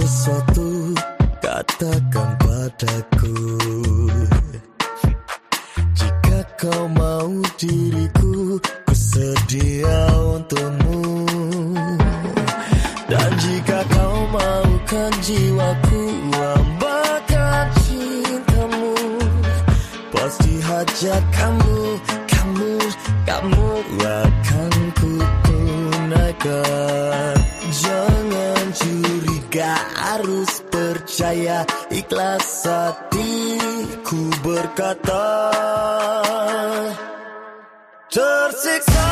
sesuatu Katakan padaku. Jika kau mau diriku Ku sedia untukmu. Dan jika kau maukan jiwaku Ambakan cintamu. Pasti hajat kamu Kamu, kamu akan ku tunaikan curiga harus percaya Ikhlas hatiku berkata Tersiksa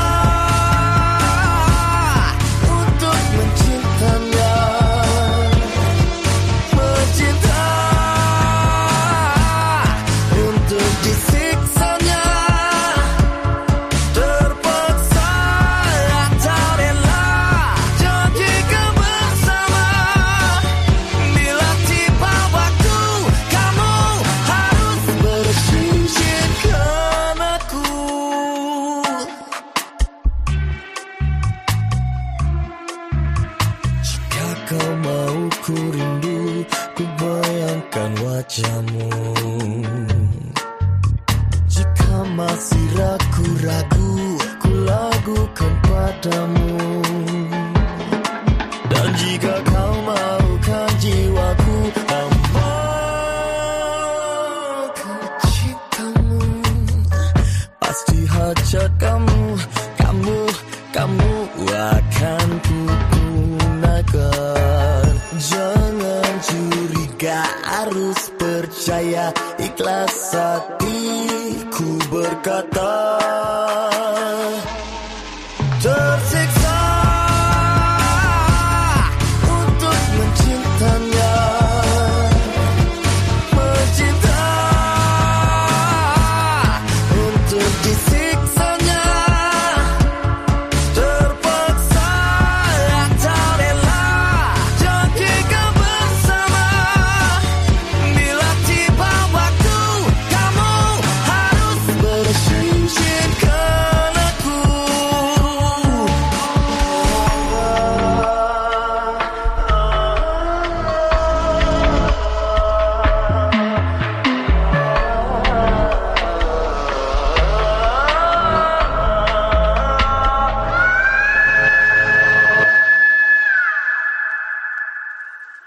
ku rindu Ku bayangkan wajahmu. Jika masih ragu-ragu Ku lagukan padamu. Dan jika kau maukan jiwaku Amalkan cintamu Pasti hajat kamu Kamu, kamu akan ku Jangan curiga harus percaya Ikhlas hatiku berkata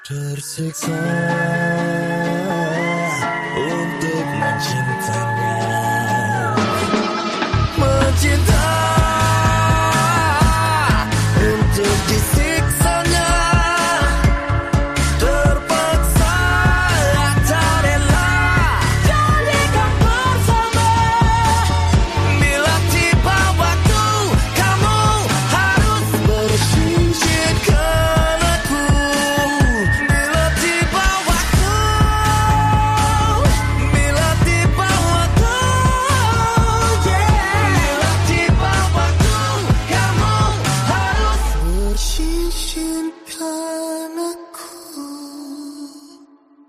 Tersiksa